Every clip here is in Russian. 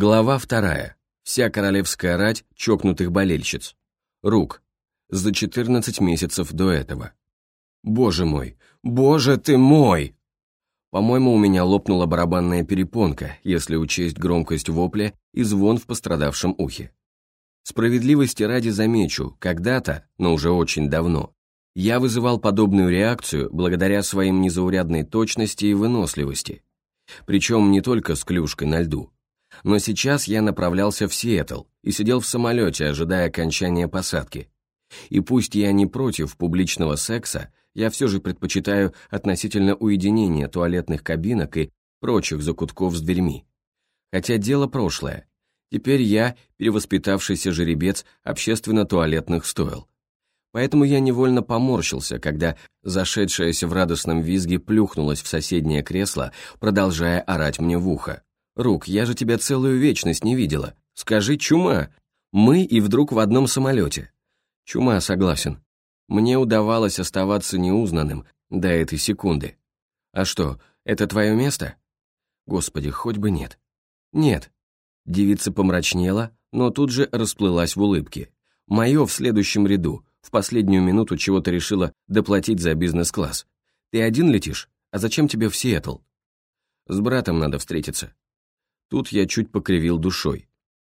Глава вторая. Вся королевская рать чокнутых болельщиц. Рук. За 14 месяцев до этого. Боже мой! Боже ты мой! По-моему, у меня лопнула барабанная перепонка, если учесть громкость вопля и звон в пострадавшем ухе. Справедливости ради замечу, когда-то, но уже очень давно, я вызывал подобную реакцию благодаря своим незаурядной точности и выносливости. Причем не только с клюшкой на льду. Но сейчас я направлялся в Сиэтл и сидел в самолете, ожидая окончания посадки. И пусть я не против публичного секса, я все же предпочитаю относительно уединения туалетных кабинок и прочих закутков с дверьми. Хотя дело прошлое. Теперь я перевоспитавшийся жеребец общественно-туалетных стоил. Поэтому я невольно поморщился, когда зашедшаяся в радостном визге плюхнулась в соседнее кресло, продолжая орать мне в ухо. «Рук, я же тебя целую вечность не видела. Скажи, чума!» Мы и вдруг в одном самолете. Чума, согласен. Мне удавалось оставаться неузнанным до этой секунды. А что, это твое место? Господи, хоть бы нет. Нет. Девица помрачнела, но тут же расплылась в улыбке. Мое в следующем ряду, в последнюю минуту чего-то решила доплатить за бизнес-класс. Ты один летишь? А зачем тебе в Сиэтл? С братом надо встретиться. Тут я чуть покривил душой.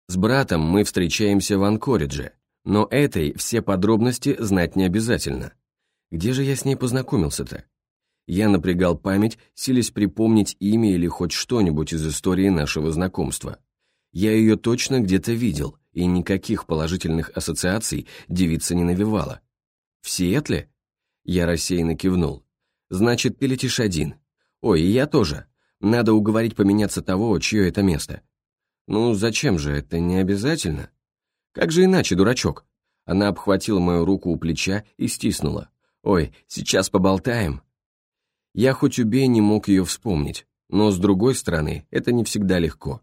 С братом мы встречаемся в Анкоридже, но этой все подробности знать не обязательно. Где же я с ней познакомился-то? Я напрягал память, силясь припомнить имя или хоть что-нибудь из истории нашего знакомства. Я ее точно где-то видел, и никаких положительных ассоциаций девица не навевала. «В Сиэтле?» Я рассеянно кивнул. «Значит, ты летишь один. Ой, и я тоже. Надо уговорить поменяться того, чье это место». «Ну, зачем же, это не обязательно?» «Как же иначе, дурачок?» Она обхватила мою руку у плеча и стиснула. «Ой, сейчас поболтаем». Я хоть убей не мог ее вспомнить, но, с другой стороны, это не всегда легко.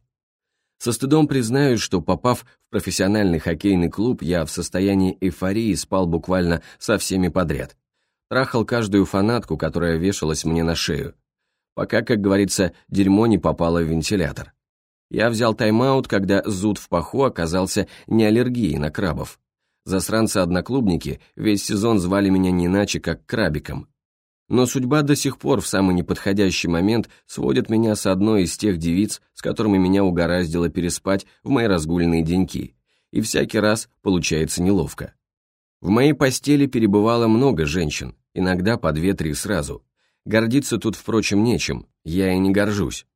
Со стыдом признаюсь, что попав в профессиональный хоккейный клуб, я в состоянии эйфории спал буквально со всеми подряд. Трахал каждую фанатку, которая вешалась мне на шею. Пока, как говорится, дерьмо не попало в вентилятор. Я взял тайм-аут, когда зуд в паху оказался не аллергией на крабов. Засранцы-одноклубники весь сезон звали меня не иначе, как крабиком. Но судьба до сих пор в самый неподходящий момент сводит меня с одной из тех девиц, с которыми меня угораздило переспать в мои разгульные деньки, и всякий раз получается неловко. В моей постели перебывало много женщин, иногда по две-три сразу. Гордиться тут, впрочем, нечем, я и не горжусь.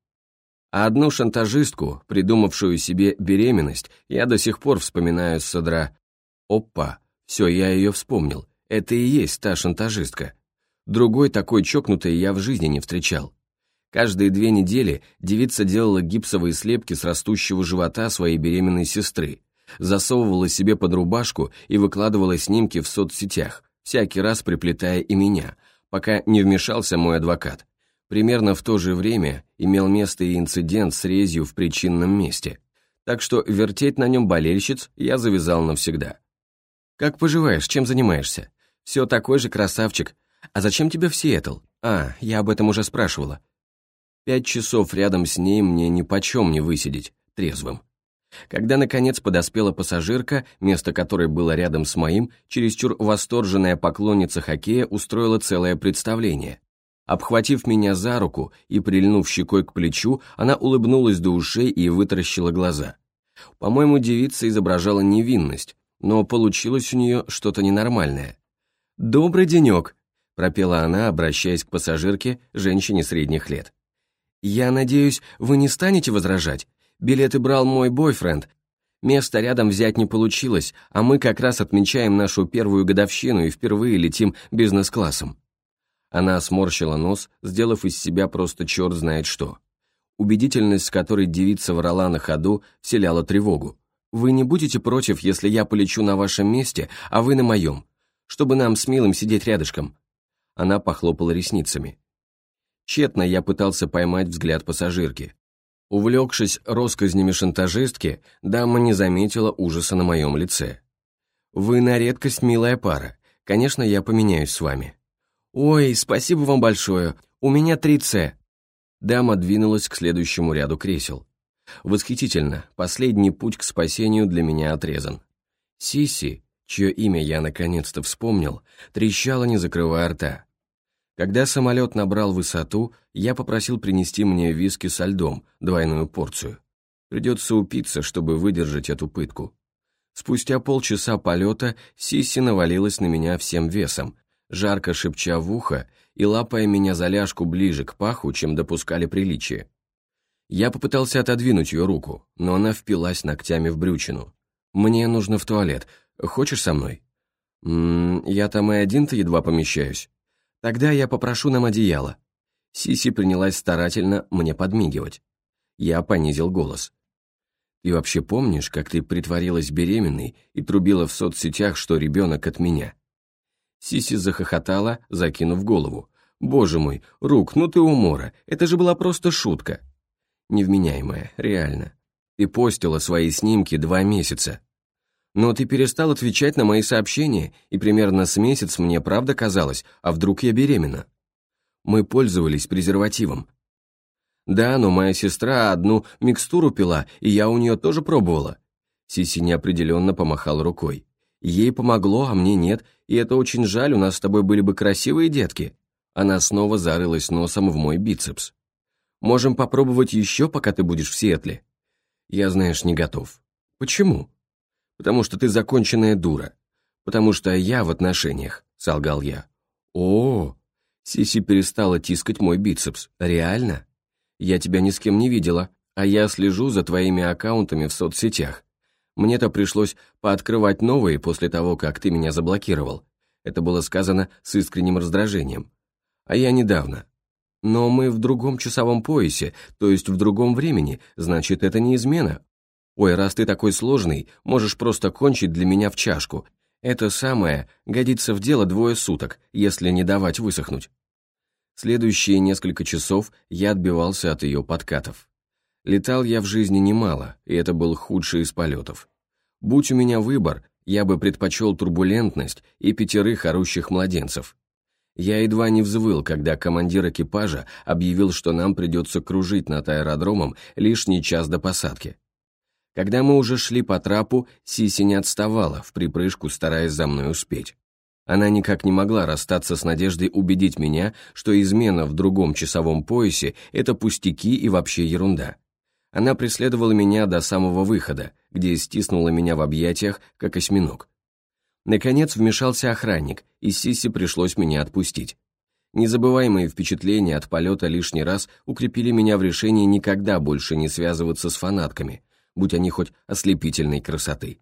А одну шантажистку, придумавшую себе беременность, я до сих пор вспоминаю с содра. Опа, все, я ее вспомнил, это и есть та шантажистка. Другой такой чокнутой я в жизни не встречал. Каждые две недели девица делала гипсовые слепки с растущего живота своей беременной сестры, засовывала себе под рубашку и выкладывала снимки в соцсетях, всякий раз приплетая и меня, пока не вмешался мой адвокат. Примерно в то же время имел место и инцидент с резью в причинном месте, так что вертеть на нем болельщиц я завязал навсегда. «Как поживаешь, чем занимаешься? Все такой же красавчик, «А зачем тебе в Сиэтл? А, я об этом уже спрашивала». Пять часов рядом с ней мне ни почем не высидеть, трезвым. Когда, наконец, подоспела пассажирка, место которой было рядом с моим, чересчур восторженная поклонница хоккея устроила целое представление. Обхватив меня за руку и прильнув щекой к плечу, она улыбнулась до ушей и вытаращила глаза. По-моему, девица изображала невинность, но получилось у нее что-то ненормальное. «Добрый денек!» пропела она, обращаясь к пассажирке, женщине средних лет. «Я надеюсь, вы не станете возражать? Билеты брал мой бойфренд. Место рядом взять не получилось, а мы как раз отмечаем нашу первую годовщину и впервые летим бизнес-классом». Она сморщила нос, сделав из себя просто черт знает что. Убедительность, с которой девица врала на ходу, вселяла тревогу. «Вы не будете против, если я полечу на вашем месте, а вы на моем? Чтобы нам с Милым сидеть рядышком?» Она похлопала ресницами. Тщетно я пытался поймать взгляд пассажирки. Увлекшись россказнями шантажистки, дама не заметила ужаса на моем лице. «Вы на редкость милая пара. Конечно, я поменяюсь с вами». «Ой, спасибо вам большое. У меня три С». Дама двинулась к следующему ряду кресел. Восхитительно, последний путь к спасению для меня отрезан. Сиси, чье имя я наконец-то вспомнил, трещала, не закрывая рта. Когда самолет набрал высоту, я попросил принести мне виски со льдом, двойную порцию. Придется упиться, чтобы выдержать эту пытку. Спустя полчаса полета Сиси навалилась на меня всем весом, жарко шепча в ухо и лапая меня за ляжку ближе к паху, чем допускали приличия. Я попытался отодвинуть ее руку, но она впилась ногтями в брючину. «Мне нужно в туалет. Хочешь со мной?» «М -м, я там и один-то едва помещаюсь. Тогда я попрошу нам одеяло». Сиси принялась старательно мне подмигивать. Я понизил голос. «Ты вообще помнишь, как ты притворилась беременной и трубила в соцсетях, что ребенок от меня?» Сиси захохотала, закинув голову. «Боже мой, Рук, ну ты умора, это же была просто шутка!» Невменяемая, реально. Ты постила свои снимки два месяца. Но ты перестал отвечать на мои сообщения, и примерно с месяц мне правда казалось, а вдруг я беременна? Мы пользовались презервативом. Да, но моя сестра одну микстуру пила, и я у нее тоже пробовала. Сиси неопределенно помахал рукой. Ей помогло, а мне нет, и это очень жаль, у нас с тобой были бы красивые детки. Она снова зарылась носом в мой бицепс. Можем попробовать еще, пока ты будешь в Сиэтле. Я, знаешь, не готов. Почему? Потому что ты законченная дура. Потому что я в отношениях, солгал я. О, Сиси перестала тискать мой бицепс. Реально? Я тебя ни с кем не видела, а я слежу за твоими аккаунтами в соцсетях. Мне-то пришлось пооткрывать новые после того, как ты меня заблокировал. Это было сказано с искренним раздражением. А я недавно. Но мы в другом часовом поясе, то есть в другом времени, значит, это не измена. Ой, раз ты такой сложный, можешь просто кончить для меня в чашку. Это самое годится в дело двое суток, если не давать высохнуть. Следующие несколько часов я отбивался от ее подкатов. Летал я в жизни немало, и это был худший из полетов. Будь у меня выбор, я бы предпочел турбулентность и пятерых орущих младенцев. Я едва не взвыл, когда командир экипажа объявил, что нам придется кружить над аэродромом лишний час до посадки. Когда мы уже шли по трапу, Сиси не отставала, в припрыжку стараясь за мной успеть. Она никак не могла расстаться с надеждой убедить меня, что измена в другом часовом поясе – это пустяки и вообще ерунда. Она преследовала меня до самого выхода, где стиснула меня в объятиях, как осьминог. Наконец вмешался охранник, и Сиси пришлось меня отпустить. Незабываемые впечатления от полета лишний раз укрепили меня в решении никогда больше не связываться с фанатками, будь они хоть ослепительной красоты.